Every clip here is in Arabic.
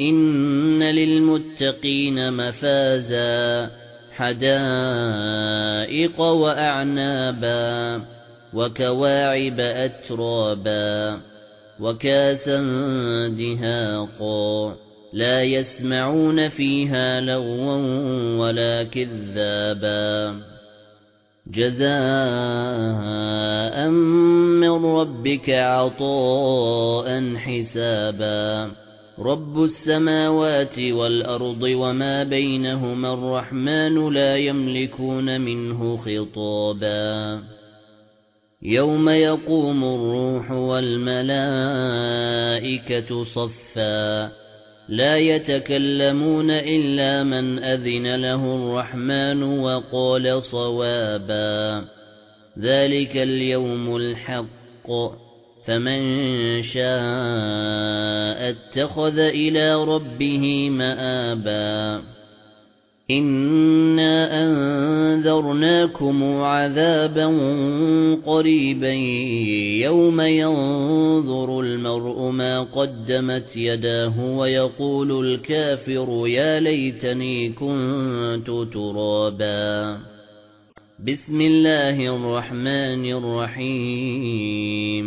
إِنَّ لِلْمُتَّقِينَ مَفَازًا حَدَائِقَ وَأَعْنَابًا وَكَوَاعِبَ أَتْرَابًا وَكَأْسًا دِهَاقًا لا يسمعون فيها لغوا ولا كذابا جزاء من ربك عطاء حسابا رب السماوات والأرض وما بينهما الرحمن لا يملكون منه خطابا. يوم يقوم الروح والملائكة صفا. لا يتكلمون إلا من أذن له الرحمن وقال صوابا. ذلك اليوم الحق. فمن شاء اتخذ إلى ربه مآبا إِنَّا أَنذَرْنَاكُمْ عَذَابًا قَرِيبًا يَوْمَ يَنظُرُ الْمَرْءُ مَا قَدَّمَتْ يَدَاهُ وَيَقُولُ الْكَافِرُ يَا لَيْتَنِي كُنتُ تُرَابًا بِسْمِ اللَّهِ الرَّحْمَنِ الرَّحِيمِ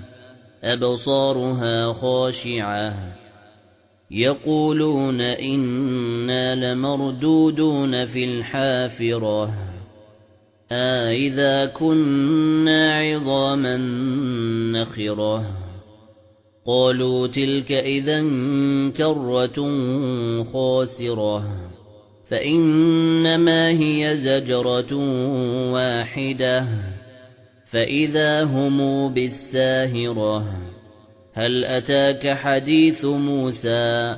أبصارها خاشعة. يقولون إنا لمردودون في الحافرة. أَإِذَا كُنَّا عِظَامًا نَخِرَةً. قَالُوا تِلْكَ إِذًا كَرَّةٌ خَاسِرَةٌ. فَإِنَّمَا هِيَ زَجْرَةٌ وَاحِدَةٌ. فَإِذَا هُمْ بِالسَّاهِرَةِ هَلْ أَتَاكَ حَدِيثُ مُوسَى